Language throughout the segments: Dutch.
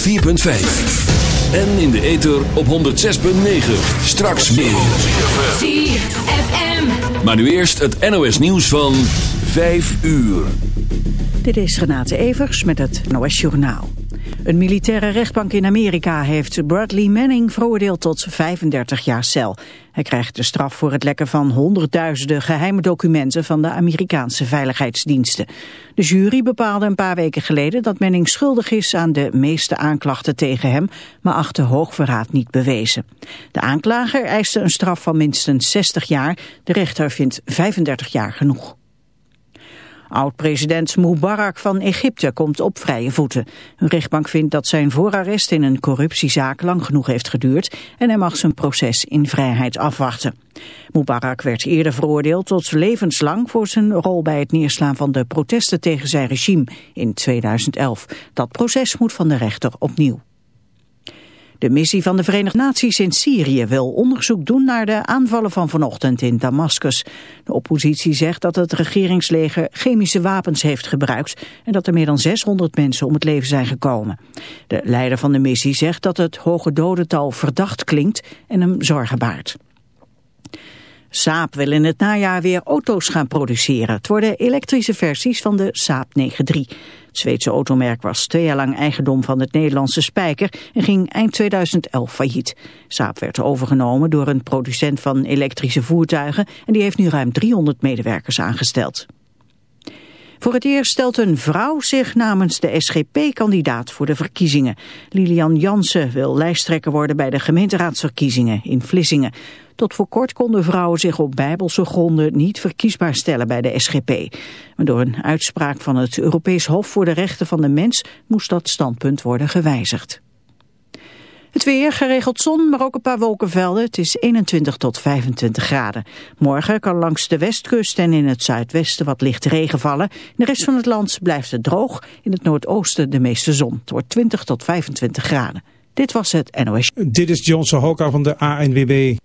104.5. En in de ether op 106.9. Straks meer. ZFM. Maar nu eerst het NOS nieuws van 5 uur. Dit is Renate Evers met het NOS Journaal. Een militaire rechtbank in Amerika heeft Bradley Manning veroordeeld tot 35 jaar cel. Hij krijgt de straf voor het lekken van honderdduizenden geheime documenten van de Amerikaanse veiligheidsdiensten. De jury bepaalde een paar weken geleden dat Manning schuldig is aan de meeste aanklachten tegen hem, maar achter hoogverraad niet bewezen. De aanklager eiste een straf van minstens 60 jaar, de rechter vindt 35 jaar genoeg. Oud-president Mubarak van Egypte komt op vrije voeten. Een rechtbank vindt dat zijn voorarrest in een corruptiezaak lang genoeg heeft geduurd en hij mag zijn proces in vrijheid afwachten. Mubarak werd eerder veroordeeld tot levenslang voor zijn rol bij het neerslaan van de protesten tegen zijn regime in 2011. Dat proces moet van de rechter opnieuw. De missie van de Verenigde Naties in Syrië wil onderzoek doen naar de aanvallen van vanochtend in Damascus. De oppositie zegt dat het regeringsleger chemische wapens heeft gebruikt en dat er meer dan 600 mensen om het leven zijn gekomen. De leider van de missie zegt dat het hoge dodental verdacht klinkt en hem zorgen baart. Saab wil in het najaar weer auto's gaan produceren. Het worden elektrische versies van de Saab 9-3. Het Zweedse automerk was twee jaar lang eigendom van het Nederlandse Spijker en ging eind 2011 failliet. Saab werd overgenomen door een producent van elektrische voertuigen en die heeft nu ruim 300 medewerkers aangesteld. Voor het eerst stelt een vrouw zich namens de SGP kandidaat voor de verkiezingen. Lilian Jansen wil lijsttrekker worden bij de gemeenteraadsverkiezingen in Vlissingen. Tot voor kort konden vrouwen zich op bijbelse gronden niet verkiesbaar stellen bij de SGP. Maar door een uitspraak van het Europees Hof voor de Rechten van de Mens moest dat standpunt worden gewijzigd. Het weer, geregeld zon, maar ook een paar wolkenvelden. Het is 21 tot 25 graden. Morgen kan langs de westkust en in het zuidwesten wat licht regen vallen. In de rest van het land blijft het droog. In het noordoosten de meeste zon. Het wordt 20 tot 25 graden. Dit was het NOS. Dit is Johnson Hoka van de ANWB.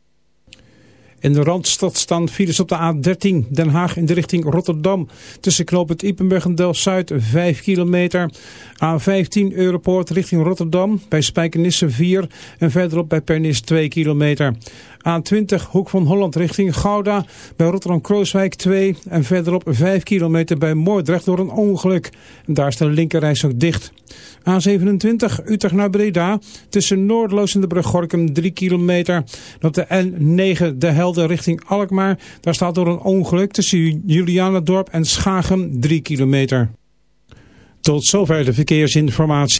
In de Randstad staan files op de A13 Den Haag in de richting Rotterdam. Tussen knooppunt Ippenburg en Delft-Zuid 5 kilometer. A15 Europoort richting Rotterdam bij Spijkenisse 4 en verderop bij Pernis 2 kilometer. A20 Hoek van Holland richting Gouda bij Rotterdam-Krooswijk 2 en verderop 5 kilometer bij Moordrecht door een ongeluk. Daar is de linkerreis ook dicht. A27 Utrecht naar Breda tussen Noordloos en de brug Gorkum 3 kilometer. Op de N9 de Helder richting Alkmaar. Daar staat door een ongeluk tussen Julianadorp en Schagen 3 kilometer. Tot zover de verkeersinformatie.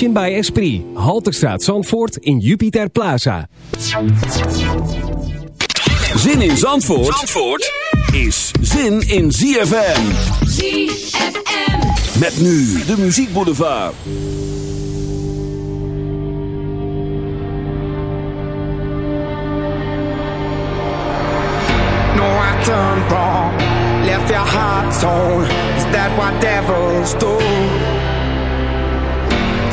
Emotion by Esprit. Halterstraat Zandvoort in Jupiter Plaza. Zin in Zandvoort, Zandvoort is zin in ZFM. ZFM. Met nu de muziekboulevard. No, I turned wrong, left your heart torn. Is that what devils do?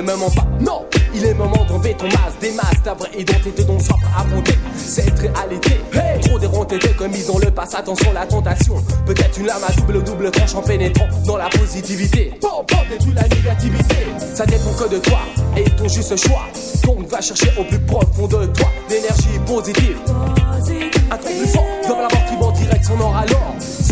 Ne me mens pas. Non, il est moment d'enlever ton masque, des masques, ta vraie identité dont soif à affronter cette réalité. Hey Trop déronté, commis dans le passé, attention la tentation. Peut-être une lame à double double tranche en pénétrant dans la positivité. Bon, bon, détruis la négativité. Ça dépend que de toi et ton juste choix. Donc va chercher au plus profond de toi l'énergie positive. Un truc plus fort dans la mort qui en direction nord alors.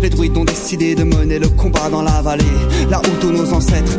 Les druides ont décidé de mener le combat dans la vallée. Là où tous nos ancêtres,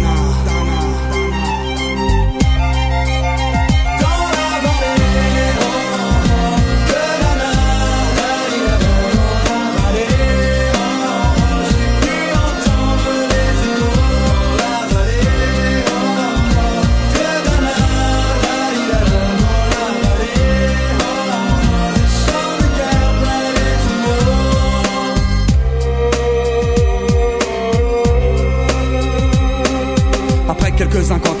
quelques-uns quand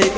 it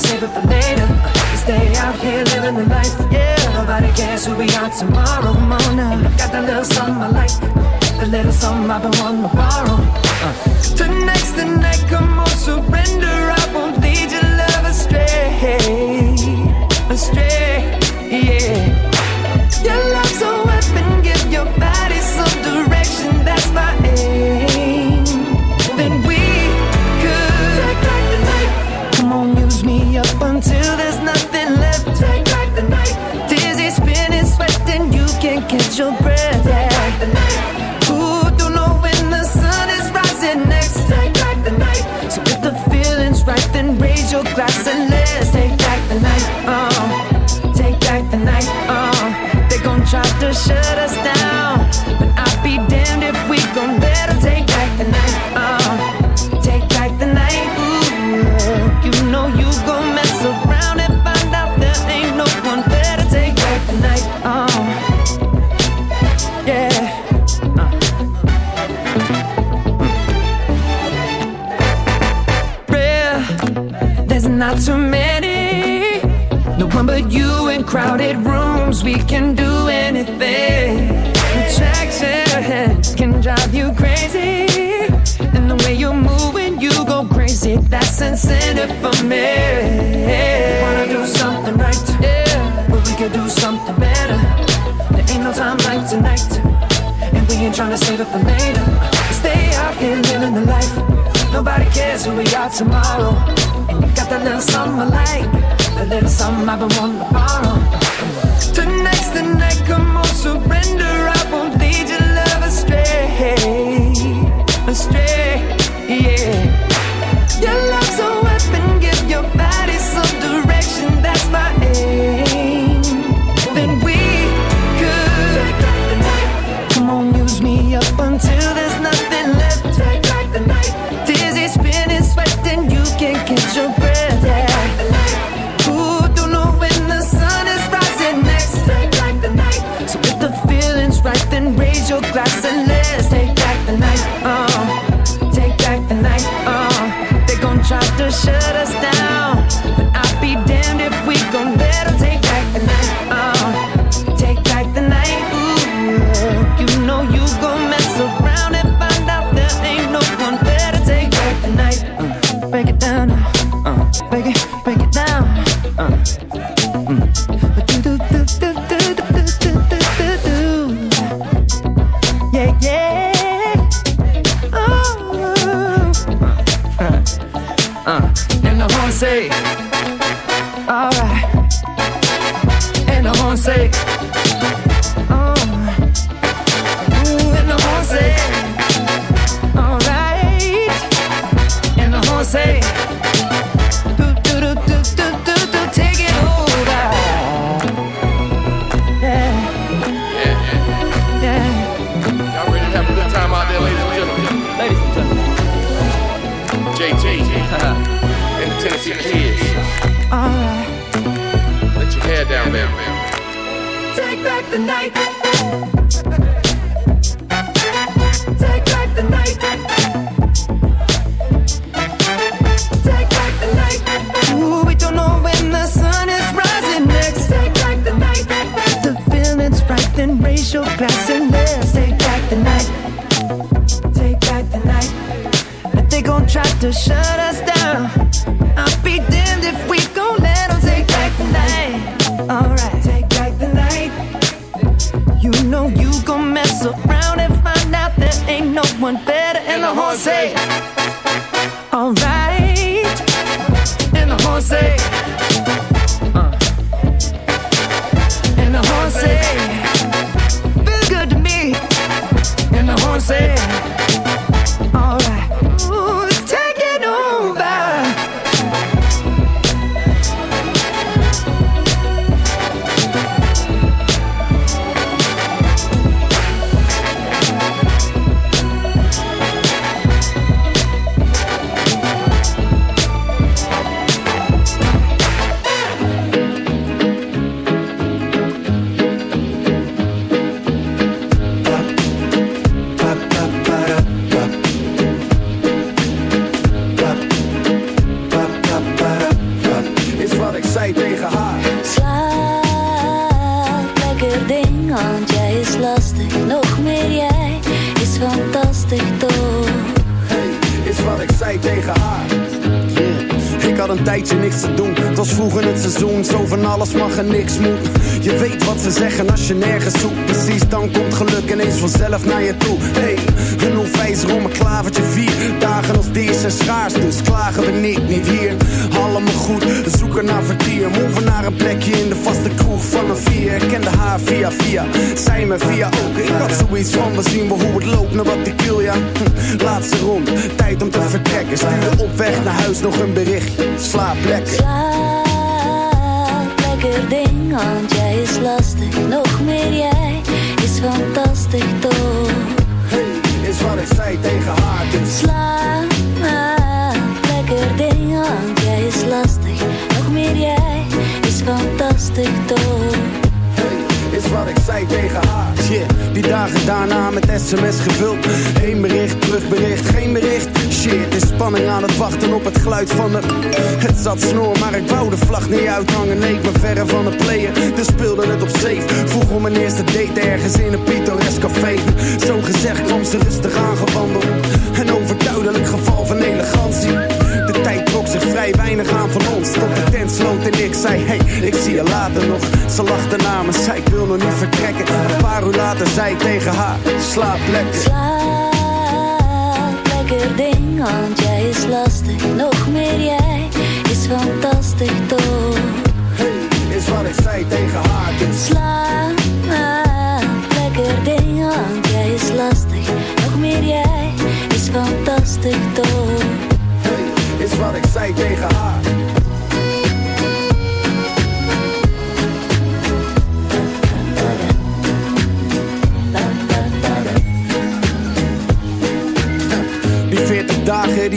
save it for later. Stay out here living the life, yeah. Nobody cares who we are tomorrow. I got that little something I like, the little something I've been wanting to borrow. Uh. Tonight's the night, show. Tomorrow. And you got that little something I like. That little something I've been wanting zelf naar je toe. Hey, een 05 rond mijn klavertje 4. Dagen als deze zijn schaars, dus klagen we niet, niet hier. Allemaal goed, we zoeken naar vertier. Moven naar een plekje in de vaste kroeg van een vier. Ik ken de haar via via, zij me via ook. Ik had zoiets van, we zien we hoe sms gevuld. Eén bericht, terugbericht, geen bericht. Shit, in spanning aan het wachten op het geluid van de... Het zat snor, maar ik wou de vlag niet uithangen. Leek me verre van de player, dus speelde het op safe. Vroeg om mijn eerste date ergens in een pittoresk café. Zo gezegd kwam ze rustig aangewandeld. Een overduidelijk geval van elegantie. De tijd trok zich vrij weinig aan van ons. Tot de tent sloot en ik zei, hey, ik zie je later nog. Ze lachte namens, zei ik wil nog niet vertrekken zei tegen haar, slaap lekker.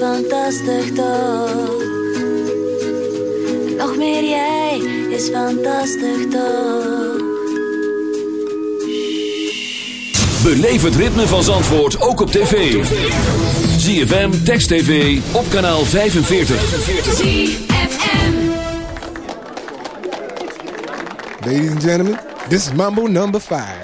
fantastisch toch? Nog meer jij is fantastisch toch? Beleef het ritme van Zandvoort ook op tv. ZFM, Text TV, op kanaal 45. Ladies and gentlemen, this is Mambo number 5.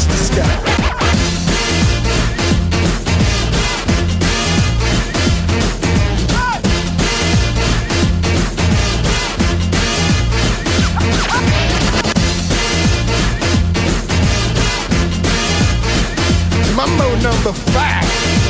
touch the sky. Mambo number five.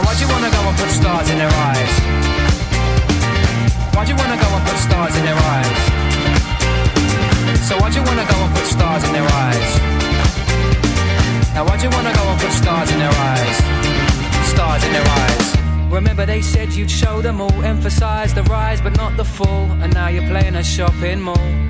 Now, why'd you wanna go and put stars in their eyes? Why'd you wanna go and put stars in their eyes? So why'd you wanna go and put stars in their eyes? Now why'd you wanna go and put stars in their eyes? Stars in their eyes. Remember they said you'd show them all, emphasize the rise but not the fall, and now you're playing a shopping mall.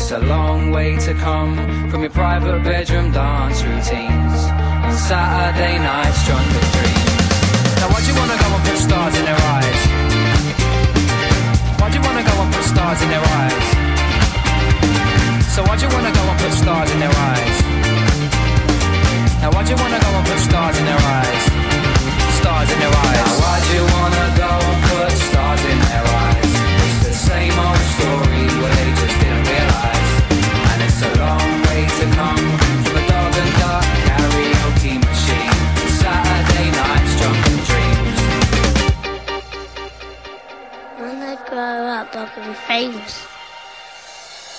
It's a long way to come from your private bedroom dance routines and Saturday nights drunk with dreams. Now why'd you wanna go and put stars in their eyes? Why'd you wanna go and put stars in their eyes? So why'd you wanna go and put stars in their eyes? Now why'd you wanna go and put stars in their eyes? Stars in their eyes. Now why'd you wanna go and put stars in their eyes? It's the same old story where they famous.